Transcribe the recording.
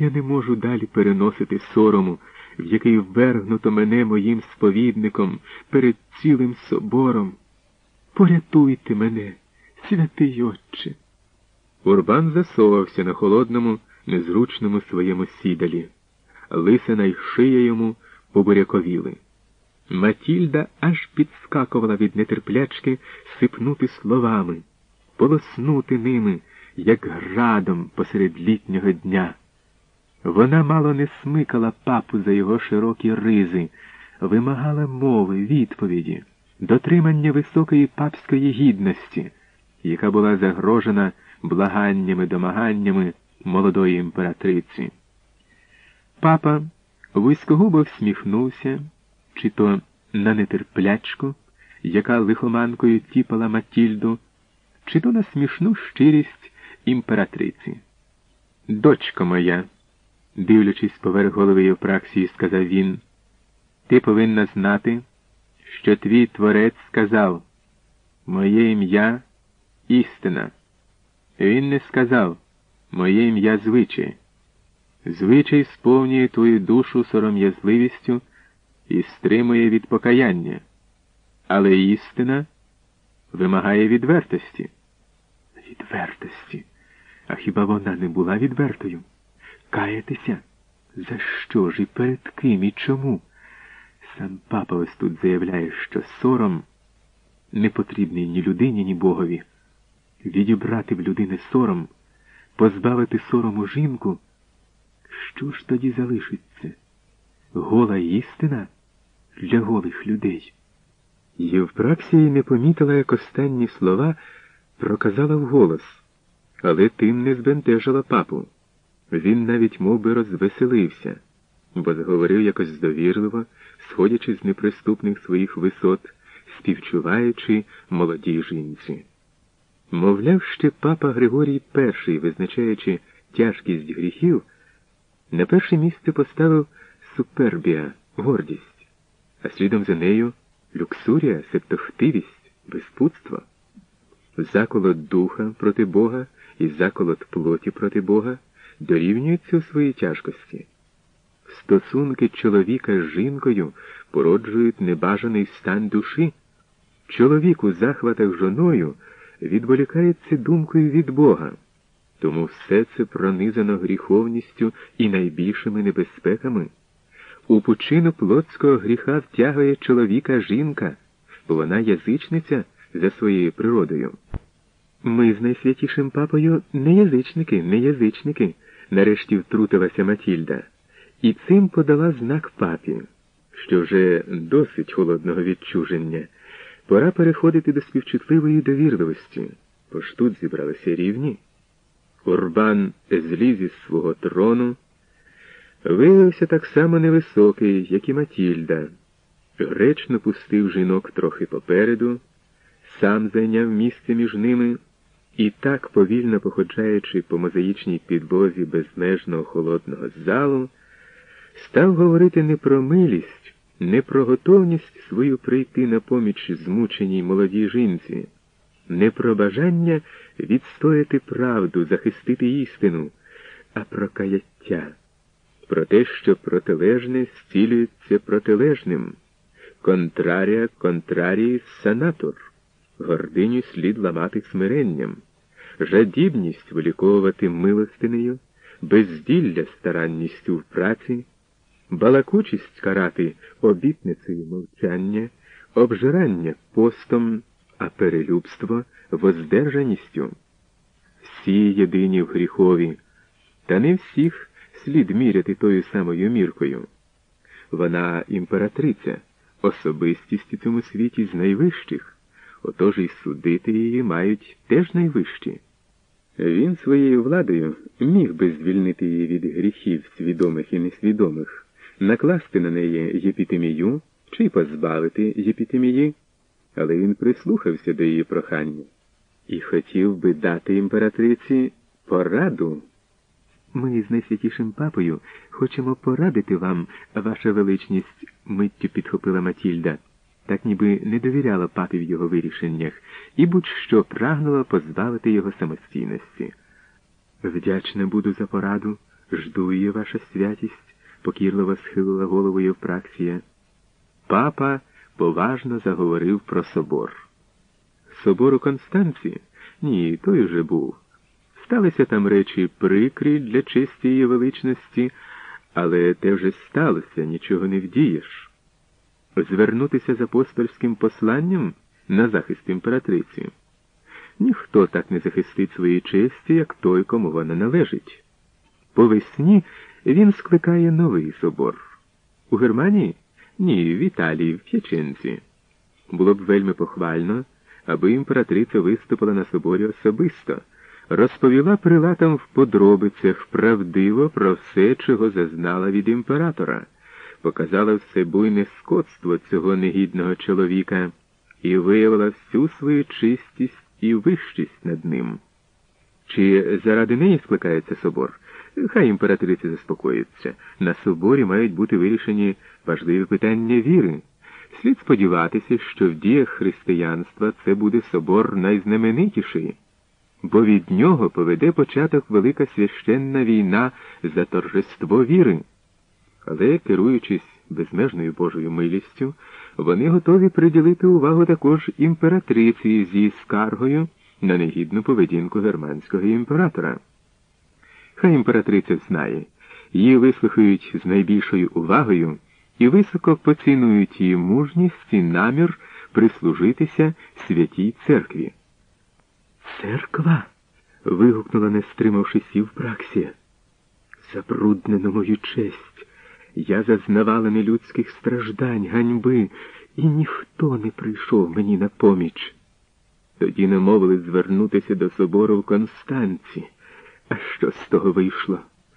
Я не можу далі переносити сорому, в який ввергнуто мене моїм сповідником перед цілим собором. Порятуйте мене, святий отче. Урбан засовався на холодному, незручному своєму сідалі. Лисина й шия йому побуряковіли. Матільда аж підскакувала від нетерплячки сипнути словами, полоснути ними, як градом посеред літнього дня. Вона мало не смикала папу за його широкі ризи, вимагала мови, відповіді, дотримання високої папської гідності, яка була загрожена благаннями, домаганнями молодої імператриці. Папа вузькогубо всміхнувся, чи то на нетерплячку, яка лихоманкою тіпала Матільду, чи то на смішну щирість імператриці. Дочко моя, дивлячись поверх голови Євпраксії, сказав він, ти повинна знати, що твій творець сказав Моє ім'я істина. Він не сказав Моє ім'я звичай. Звичай сповнює твою душу сором'язливістю і стримує від покаяння, але істина вимагає відвертості. Відвертості. А хіба вона не була відвертою? Каятися? За що ж і перед ким і чому? Сам папа ось тут заявляє, що сором не потрібний ні людині, ні богові. Відібрати в людини сором, позбавити сорому жінку. Що ж тоді залишиться? Гола істина для голих людей. Євпраксія не помітила, як останні слова проказала вголос, але тим не збентежила папу. Він навіть мов би, розвеселився, бо заговорив якось здовірливо, сходячи з неприступних своїх висот, співчуваючи молодій жінці. Мовляв, ще папа Григорій І, визначаючи тяжкість гріхів, на перше місце поставив супербія, гордість, а слідом за нею люксурія, септохтивість, безпутство, заколот духа проти Бога і заколот плоті проти Бога дорівнюються у своїй тяжкості. Стосунки чоловіка з жінкою породжують небажаний стан душі. Чоловік у захватах жоною відволікається думкою від Бога. Тому все це пронизано гріховністю і найбільшими небезпеками. У пучину плотського гріха втягує чоловіка жінка, бо вона язичниця за своєю природою. Ми з найсвятішим папою не язичники, не язичники, нарешті втрутилася Матільда, і цим подала знак папі, що вже досить холодного відчуження. Пора переходити до співчутливої довірливості, бо ж тут зібралися рівні. Урбан зліз із свого трону, виявився так само невисокий, як і Матільда, гречно пустив жінок трохи попереду, сам зайняв місце між ними і так, повільно походжаючи по мозаїчній підлозі безмежного холодного залу, став говорити не про милість, не про готовність свою прийти на поміч змученій молодій жінці не про бажання відстояти правду, захистити істину, а про каяття, про те, що протилежне зцілюється протилежним, контрарія контрарії санатор, гординю слід ламати смиренням, жадібність виліковувати милостинею, безділля старанністю в праці, балакучість карати обітницею мовчання, обжирання постом а перелюбство воздержаністю. Всі єдині в гріхові, та не всіх слід міряти тою самою міркою. Вона імператриця, особистість у цьому світі з найвищих, отож і судити її мають теж найвищі. Він своєю владою міг би звільнити її від гріхів свідомих і несвідомих, накласти на неї єпітемію чи позбавити єпітемії але він прислухався до її прохання і хотів би дати імператриці пораду. Ми з найсвятішим папою хочемо порадити вам, ваша величність, миттю підхопила Матільда, так ніби не довіряла папі в його вирішеннях і будь-що прагнула позбавити його самостійності. Вдячна буду за пораду, Жду її, ваша святість, покірливо схилила голову Євпраксія. Папа поважно заговорив про собор. Собор у Констанції? Ні, той уже був. Сталися там речі прикрі для честі її величності, але те вже сталося, нічого не вдієш. Звернутися з апостольським посланням на захист імператриці. Ніхто так не захистить своєї честі, як той, кому вона належить. По весні він скликає новий собор. У Германії? Ні, в Італії, в П'яченці. Було б вельми похвально, аби імператриця виступила на соборі особисто, розповіла прилатам в подробицях правдиво про все, чого зазнала від імператора, показала все буйне скотство цього негідного чоловіка і виявила всю свою чистість і вищість над ним. Чи заради неї скликається собор? Хай імператриця заспокоїться. На соборі мають бути вирішені важливі питання віри. Слід сподіватися, що в діях християнства це буде собор найзнаменитіший, бо від нього поведе початок велика священна війна за торжество віри. Але, керуючись безмежною Божою милістю, вони готові приділити увагу також імператриці зі скаргою на негідну поведінку германського імператора. Хай імператриця знає, її вислухають з найбільшою увагою і високо поцінують її мужність і намір прислужитися святій церкві. Церква. вигукнула, не стримавшись і в праксі. Забруднено мою честь. Я зазнавала нелюдських страждань, ганьби, і ніхто не прийшов мені на поміч. Тоді намовили звернутися до собору в Констанці. А що з того вийшло?